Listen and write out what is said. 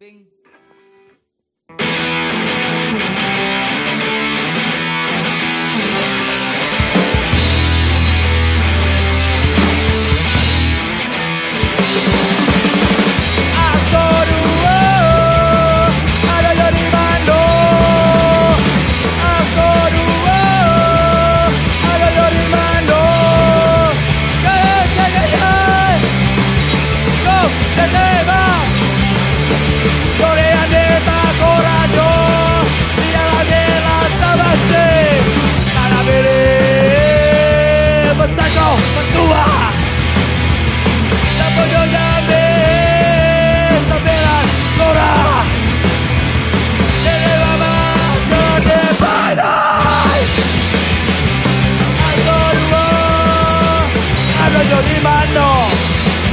Ding. pueblo yodimano